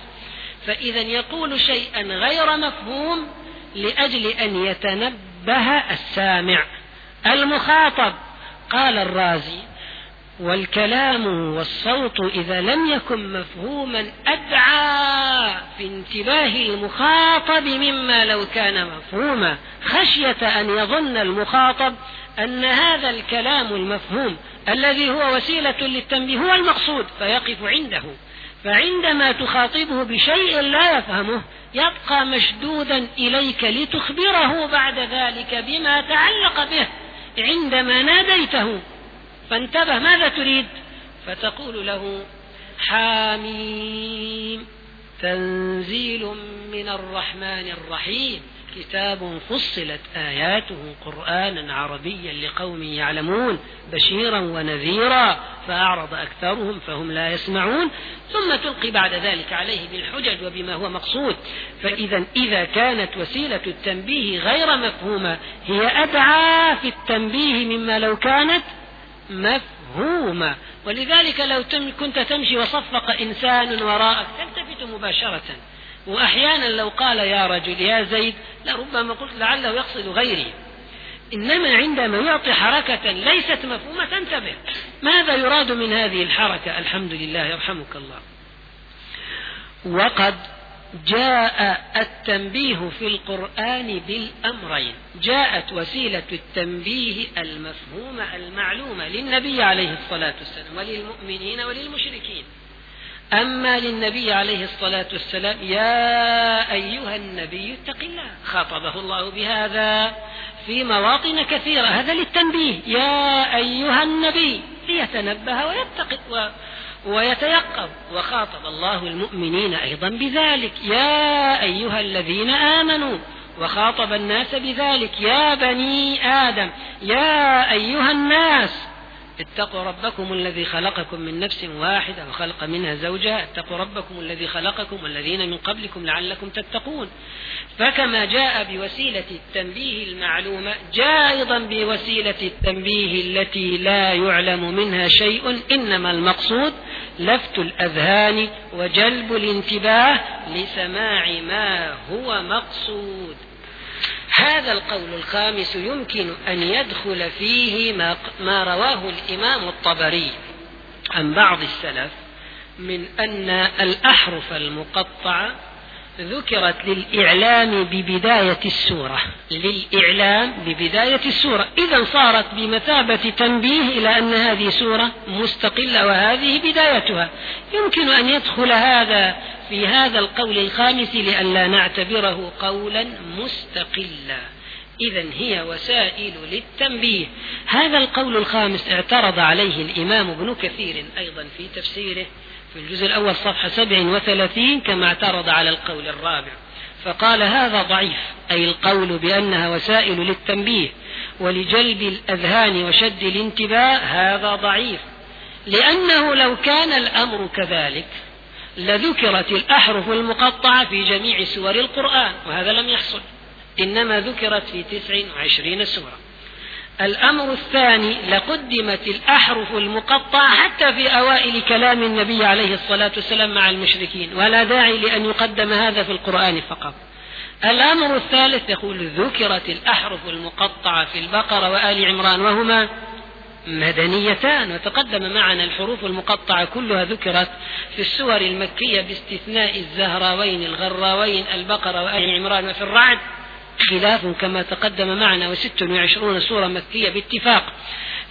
فإذا يقول شيئا غير مفهوم لأجل أن يتنبه السامع. المخاطب قال الرازي والكلام والصوت إذا لم يكن مفهوما أدعى في انتباه المخاطب مما لو كان مفهوما. خشية أن يظن المخاطب أن هذا الكلام المفهوم الذي هو وسيلة للتنبيه هو المقصود فيقف عنده. فعندما تخاطبه بشيء لا يفهمه يبقى مشدودا إليك لتخبره بعد ذلك بما تعلق به. عندما ناديته فانتبه ماذا تريد؟ فتقول له حاميم تنزيل من الرحمن الرحيم. كتاب فصلت آياته قرآنا عربيا لقوم يعلمون بشيرا ونذيرا فأعرض أكثرهم فهم لا يسمعون ثم تلقي بعد ذلك عليه بالحجج وبما هو مقصود. فإذا إذا كانت وسيلة التنبيه غير مفهومة هي أدعى في التنبيه مما لو كانت مفهومة. ولذلك لو كنت تمشي وصفق إنسان وراءك تلتفت مباشرة. وأحيانا لو قال يا رجل يا زيد لربما قلت لعله يقصد غيري. إنما عندما يعطي حركة ليست مفهومة تنتبه ماذا يراد من هذه الحركة؟ الحمد لله يرحمك الله. وقد جاء التنبيه في القرآن بالأمرين. جاءت وسيلة التنبيه المفهومة المعلومة للنبي عليه الصلاة والسلام وللمؤمنين وللمشركين. أما للنبي عليه الصلاة والسلام يا أيها النبي اتق الله. خاطبه الله بهذا في مواطن كثيرة هذا للتنبيه. يا أيها النبي ليتنبه ويتق ويتيقظ. وخاطب الله المؤمنين أيضا بذلك. يا أيها الذين آمنوا وخاطب الناس بذلك. يا بني آدم يا أيها الناس اتقوا ربكم الذي خلقكم من نفس واحدة وخلق منها زوجها. اتقوا ربكم الذي خلقكم والذين من قبلكم لعلكم تتقون. فكما جاء بوسيلة التنبيه المعلومة جاء أيضا بوسيلة التنبيه التي لا يعلم منها شيء إنما المقصود لفت الأذهان وجلب الانتباه لسماع ما هو مقصود. هذا القول الخامس يمكن أن يدخل فيه ما, رواه الإمام الطبري عن بعض السلف من أن الأحرف المقطعة ذكرت للإعلام ببداية السورة. للإعلام ببداية السورة. إذا صارت بمثابة تنبيه إلى أن هذه سورة مستقلة وهذه بدايتها. يمكن أن يدخل هذا في هذا القول الخامس لئلا نعتبره قولا مستقلا. إذا هي وسائل للتنبيه. هذا القول الخامس اعترض عليه الإمام ابن كثير أيضا في تفسيره. في الجزء الأول صفحة سبع وثلاثين كما اعترض على القول الرابع. فقال هذا ضعيف أي القول بأنها وسائل للتنبيه ولجلب الأذهان وشد الانتباه هذا ضعيف. لأنه لو كان الأمر كذلك لذكرت الأحرف المقطعة في جميع سور القرآن وهذا لم يحصل إنما ذكرت في تسع وعشرين سورة. الأمر الثاني لقدمت الأحرف المقطعة حتى في أوائل كلام النبي عليه الصلاة والسلام مع المشركين ولا داعي لأن يقدم هذا في القرآن فقط. الأمر الثالث يقول ذكرت الأحرف المقطعة في البقرة وآل عمران وهما مدنيتان وتقدم معنا الحروف المقطعة كلها ذكرت في السور المكية باستثناء الزهراوين الغراوين البقرة وآل عمران وفي الرعد خلاف كما تقدم معنا وست وعشرون سورة مكية باتفاق.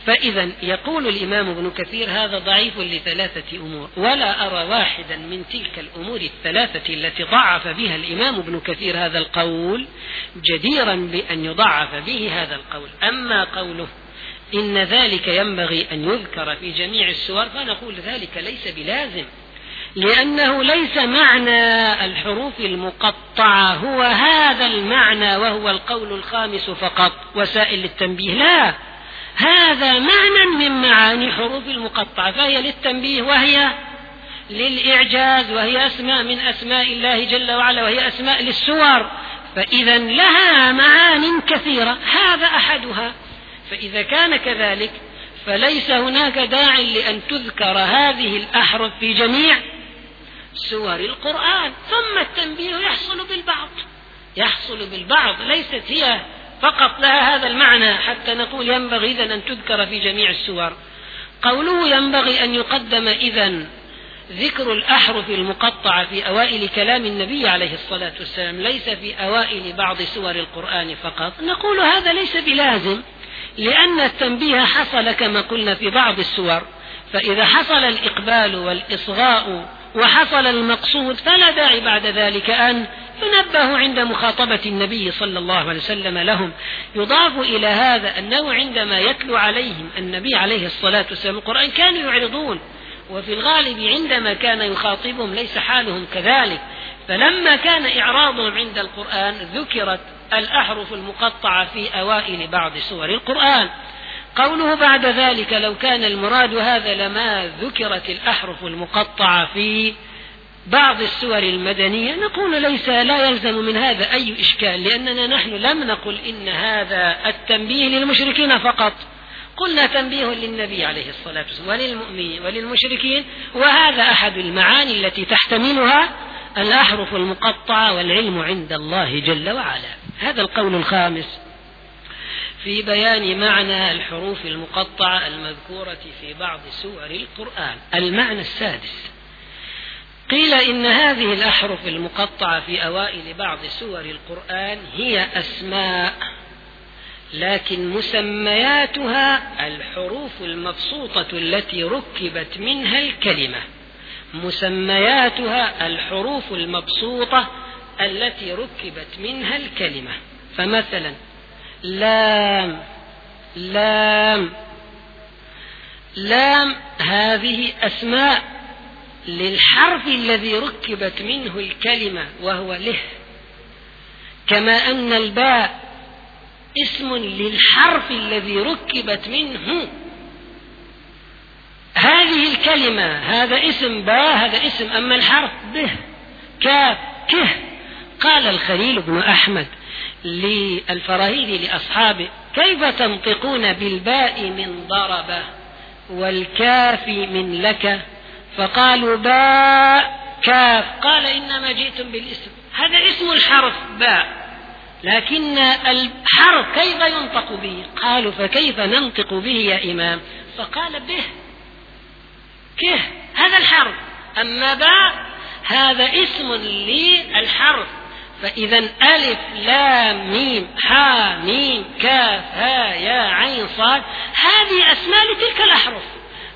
فإذا يقول الإمام ابن كثير هذا ضعيف لثلاثة أمور. ولا أرى واحدا من تلك الأمور الثلاثة التي ضعف بها الإمام ابن كثير هذا القول جديرا بأن يضعف به هذا القول. أما قوله إن ذلك ينبغي أن يذكر في جميع السور فنقول ذلك ليس بلازم. لأنه ليس معنى الحروف المقطعة هو هذا المعنى وهو القول الخامس فقط وسائل للتنبيه. لا هذا معنى من معاني حروف المقطعة فهي للتنبيه وهي للإعجاز وهي أسماء من أسماء الله جل وعلا وهي أسماء للسور. فإذا لها معان كثيرة هذا أحدها. فإذا كان كذلك فليس هناك داع لأن تذكر هذه الأحرف في جميع سور القرآن ثم التنبيه يحصل بالبعض. يحصل بالبعض ليست هي فقط لها هذا المعنى حتى نقول ينبغي إذا أن تذكر في جميع السور. قوله ينبغي أن يقدم إذا ذكر الأحرف المقطعة في أوائل كلام النبي عليه الصلاة والسلام ليس في أوائل بعض سور القرآن فقط. نقول هذا ليس بلازم لأن التنبيه حصل كما قلنا في بعض السور. فإذا حصل الإقبال والإصغاء وحصل المقصود فلا داعي بعد ذلك أن ينبه عند مخاطبة النبي صلى الله عليه وسلم لهم. يضاف إلى هذا أنه عندما يتلو عليهم النبي عليه الصلاة والسلام القرآن كانوا يعرضون. وفي الغالب عندما كان يخاطبهم ليس حالهم كذلك. فلما كان إعراضهم عند القرآن ذكرت الأحرف المقطعة في أوائل بعض سور القرآن. قوله بعد ذلك لو كان المراد هذا لما ذكرت الأحرف المقطعة في بعض السور المدنية نقول ليس لا يلزم من هذا أي إشكال لأننا نحن لم نقل إن هذا التنبيه للمشركين فقط. قلنا تنبيه للنبي عليه الصلاة والسلام وللمؤمنين وللمشركين وهذا أحد المعاني التي تحتملها الأحرف المقطعة والعلم عند الله جل وعلا. هذا القول الخامس. في بيان معنى الحروف المقطعة المذكورة في بعض سور القرآن. المعنى السادس. قيل إن هذه الأحرف المقطعة في أوائل بعض سور القرآن هي أسماء لكن مسمياتها الحروف المبسوطة التي ركبت منها الكلمة. مسمياتها الحروف المبسوطة التي ركبت منها الكلمة. فمثلا لام لام. لام هذه أسماء للحرف الذي ركبت منه الكلمة وهو له. كما أن الباء اسم للحرف الذي ركبت منه. هذه الكلمة هذا اسم باء هذا اسم أما الحرف به كاف كه قال الخليل بن أحمد للفراهيدي لأصحابه كيف تنطقون بالباء من ضرب والكاف من لك؟ فقالوا باء كاف. قال إنما جئتم بالاسم. هذا اسم الحرف باء. لكن الحرف كيف ينطق به؟ قالوا فكيف ننطق به يا إمام؟ فقال به. كه. هذا الحرف. أما باء هذا اسم للحرف. فإذا ألف لام ميم حا ميم كاف ها يا عين صاد هذه أسماء لتلك الأحرف.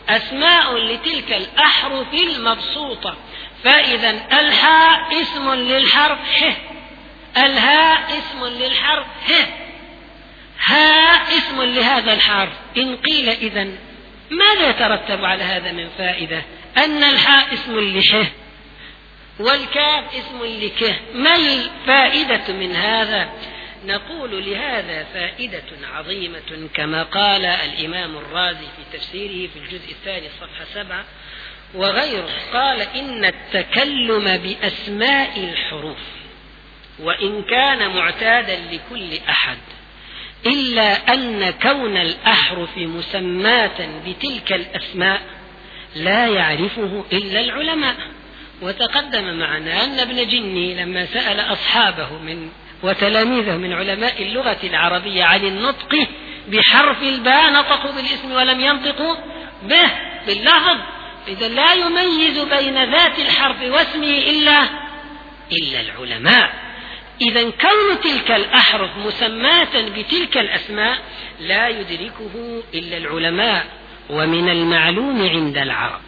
أسماء لتلك الأحرف المبسوطة. فإذا الحاء اسم للحرف ح. الهاء اسم للحرف ه ها اسم لهذا الحرف. إن قيل إذا ماذا يترتب على هذا من فائدة؟ أن الحاء اسم لشه والكاف اسم لكه ما الفائدة من هذا؟ نقول لهذا فائدة عظيمة كما قال الإمام الرازي في تفسيره في الجزء الثاني صفحة سبعة وغيره. قال إن التكلم بأسماء الحروف وإن كان معتادا لكل أحد إلا أن كون الأحرف مسماة بتلك الأسماء لا يعرفه إلا العلماء. وتقدم معنا أن ابن جني لما سأل أصحابه من وتلاميذه من علماء اللغة العربية عن النطق بحرف الباء نطقوا بالاسم ولم ينطقوا به باللفظ. إذا لا يميز بين ذات الحرف واسمه إلا إلا العلماء. إذا كون تلك الأحرف مسماة بتلك الأسماء لا يدركه إلا العلماء. ومن المعلوم عند العرب.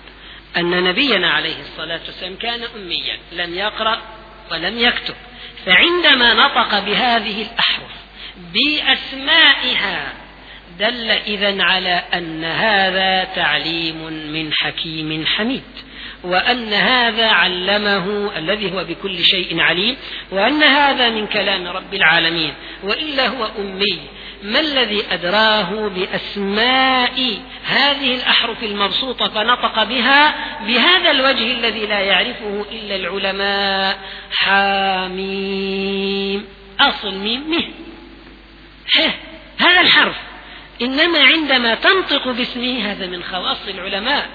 أن نبينا عليه الصلاة والسلام كان أميا لم يقرأ ولم يكتب. فعندما نطق بهذه الأحرف بأسمائها دل إذا على أن هذا تعليم من حكيم حميد وأن هذا علمه الذي هو بكل شيء عليم وأن هذا من كلام رب العالمين وإلا هو أمي ما الذي أدراه بأسماء هذه الأحرف المبسوطة فنطق بها بهذا الوجه الذي لا يعرفه إلا العلماء؟ حاميم. أصل ميم مه. هذا الحرف. إنما عندما تنطق باسمه هذا من خواص العلماء.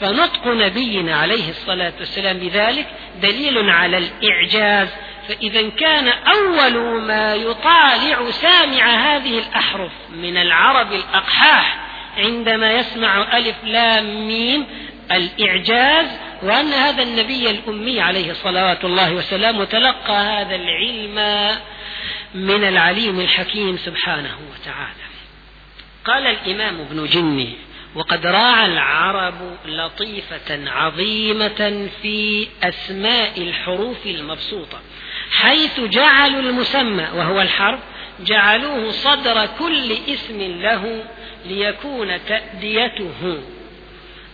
فنطق نبينا عليه الصلاة والسلام بذلك دليل على الإعجاز فإذا كان أول ما يطالع سامع هذه الأحرف من العرب الأقحاح عندما يسمع ألف لام ميم الإعجاز وأن هذا النبي الأمي عليه صلوات الله وسلامه تلقى هذا العلم من العليم الحكيم سبحانه وتعالى. قال الإمام ابن جني وقد راعى العرب لطيفة عظيمة في أسماء الحروف المبسوطة حيث جعلوا المسمى وهو الحرف جعلوه صدر كل اسم له ليكون تأديته.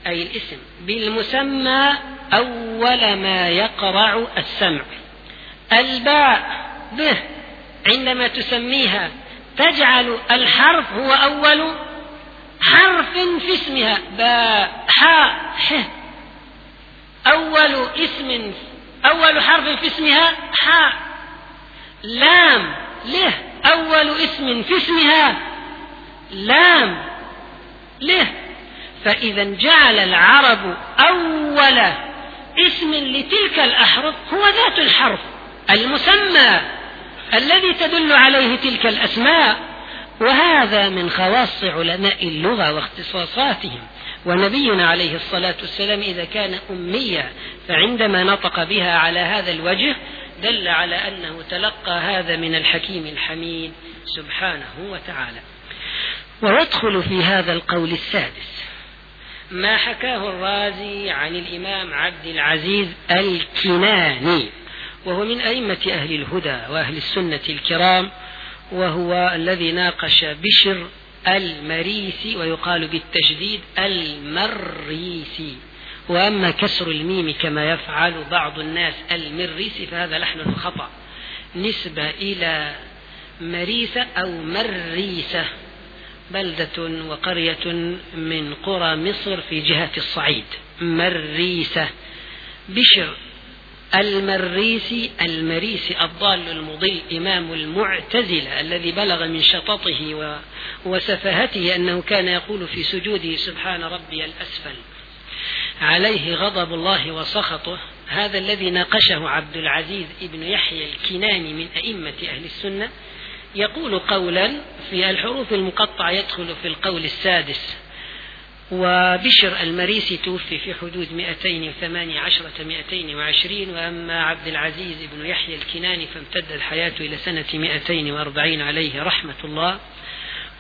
أي الاسم. بالمسمى أول ما يقرع السمع. الباء به عندما تسميها تجعل الحرف هو أول حرف في اسمها. باء حاء أول اسم أول حرف في اسمها حاء. لام له. أول اسم في اسمها لام له. فإذا جعل العرب أول اسم لتلك الأحرف هو ذات الحرف المسمى الذي تدل عليه تلك الأسماء وهذا من خواص علماء اللغة واختصاصاتهم. ونبينا عليه الصلاة والسلام إذا كان أميا فعندما نطق بها على هذا الوجه دل على أنه تلقى هذا من الحكيم الحميد سبحانه وتعالى. ويدخل في هذا القول السادس. ما حكاه الرازي عن الإمام عبد العزيز الكناني وهو من أئمة أهل الهدى وأهل السنة الكرام وهو الذي ناقش بشر المريسي ويقال بالتشديد المريسي. وأما كسر الميم كما يفعل بعض الناس المريسي فهذا لحن خطأ نسبة إلى مريسة أو مريسة بلدة وقرية من قرى مصر في جهة الصعيد. مريسة. بشر. المريسي المريسي الضال المضل إمام المعتزلة الذي بلغ من شططه وسفاهته أنه كان يقول في سجوده سبحان ربي الأسفل عليه غضب الله وسخطه. هذا الذي ناقشه عبد العزيز ابن يحيى الكناني من أئمة أهل السنة يقول قولا في الحروف المقطعة يدخل في القول السادس وبشر المريسي توفي في حدود 218 220 وأما عبد العزيز بن يحيى الكناني فامتدت حياته إلى سنة 240 عليه رحمة الله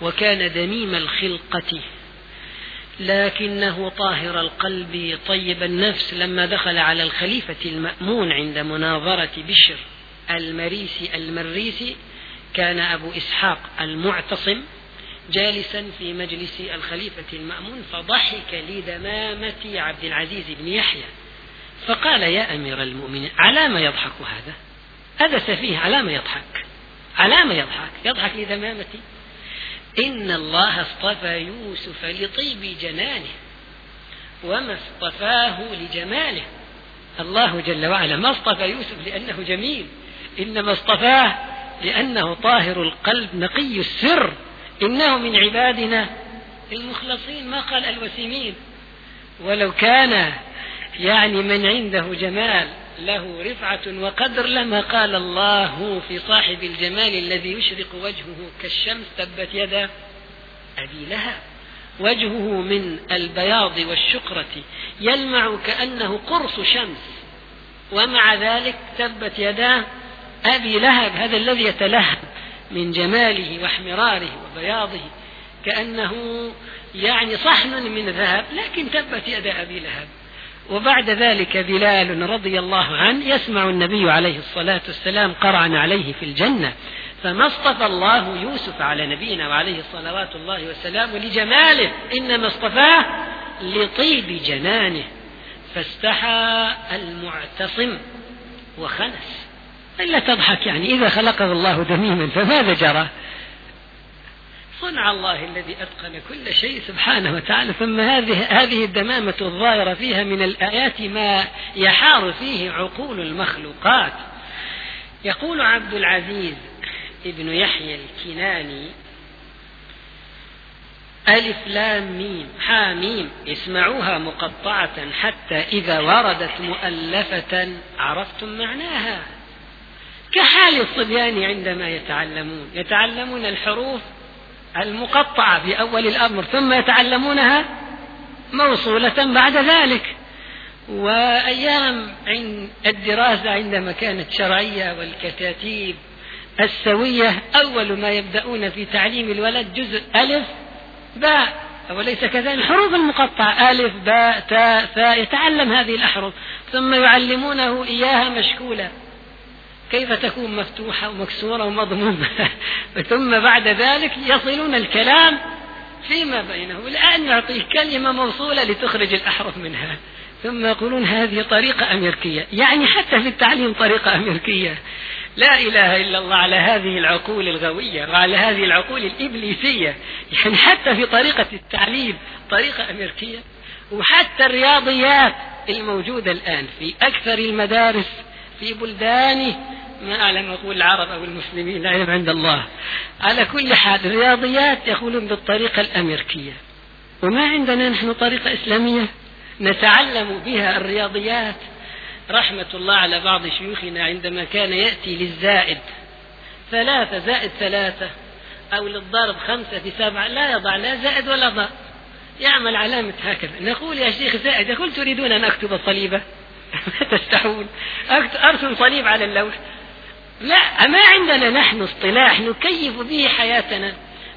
وكان دميم الخلقة لكنه طاهر القلب طيب النفس لما دخل على الخليفة المأمون عند مناظرة بشر المريسي المريسي كان أبو إسحاق المعتصم جالسا في مجلس الخليفة المأمون فضحك لدمامة عبد العزيز بن يحيى. فقال يا أمير المؤمنين على ما يضحك هذا؟ هذا سفيه على ما يضحك؟ على ما يضحك؟ يضحك لذمامتي إن الله اصطفى يوسف لطيب جنانه وما اصطفاه لجماله. الله جل وعلا ما اصطفى يوسف لأنه جميل إنما اصطفاه لأنه طاهر القلب نقي السر. إنه من عبادنا. المخلصين ما قال الوسيمين. ولو كان يعني من عنده جمال له رفعة وقدر لما قال الله في صاحب الجمال الذي يشرق وجهه كالشمس تبت يدا أبي لهب. وجهه من البياض والشقرة يلمع كأنه قرص شمس. ومع ذلك تبت يداه أبي لهب هذا الذي يتلهب. من جماله واحمراره وبياضه كأنه يعني صحن من ذهب لكن تبت يد أبي لهب. وبعد ذلك بلال رضي الله عنه يسمع النبي عليه الصلاة والسلام قرعا عليه في الجنة فما اصطفى الله يوسف على نبينا وعليه صلوات الله والسلام لجماله إنما اصطفاه لطيب جنانه فاستحى المعتصم وخنس. إلا تضحك يعني. إذا خلقه الله دميما فماذا جرى؟ صنع الله الذي أتقن كل شيء سبحانه وتعالى ثم هذه هذه الدمامة الظاهرة فيها من الآيات ما يحار فيه عقول المخلوقات. يقول عبد العزيز ابن يحيى الكناني ألف لام ميم حاميم اسمعوها مقطعة حتى إذا وردت مؤلفة عرفتم معناها. كحال الصبيان عندما يتعلمون. يتعلمون الحروف المقطعة في أول الأمر ثم يتعلمونها موصولة بعد ذلك. وأيام عند الدراسة عندما كانت شرعية والكتاتيب السوية أول ما يبدأون في تعليم الولد جزء ألف باء. وليس كذلك الحروف المقطعة ألف باء تاء ثاء يتعلم هذه الأحرف. ثم يعلمونه إياها مشكولة كيف تكون مفتوحة ومكسورة ومضمومة؟ ثم بعد ذلك يصلون الكلام فيما بينه الآن يعطيه كلمة موصولة لتخرج الأحرف منها. ثم يقولون هذه طريقة أمريكية. يعني حتى في التعليم طريقة أمريكية. لا إله إلا الله على هذه العقول الغوية وعلى هذه العقول الإبليسية. يعني حتى في طريقة التعليم طريقة أمريكية. وحتى الرياضيات الموجودة الآن في أكثر المدارس في بلدان ما أعلم أقول العرب أو المسلمين لا علم عند الله. على كل حال الرياضيات يقولون بالطريقة الأمريكية. وما عندنا نحن طريقة إسلامية؟ نتعلم بها الرياضيات. رحمة الله على بعض شيوخنا عندما كان يأتي للزائد. ثلاثة زائد ثلاثة. أو للضرب خمسة في سبعة لا يضع لا زائد ولا ضرب. يعمل علامة هكذا. نقول يا شيخ زائد يقول تريدون أن أكتب صليبة ما تستحون أرسم صليب على اللوح. لا ما عندنا نحن اصطلاح نكيف به حياتنا.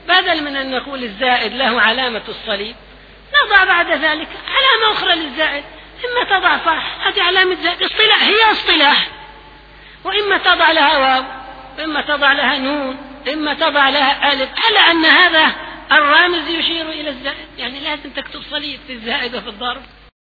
بدل من أن نقول الزائد له علامة الصليب نضع بعد ذلك علامة أخرى للزائد. إما تضع صح هذه علامة زائد. اصطلاح هي اصطلاح. وإما تضع لها واو إما تضع لها نون إما تضع لها ألف. على أن هذا الرامز يشير إلى الزائد. يعني لازم تكتب صليب في الزائد وفي الضرب.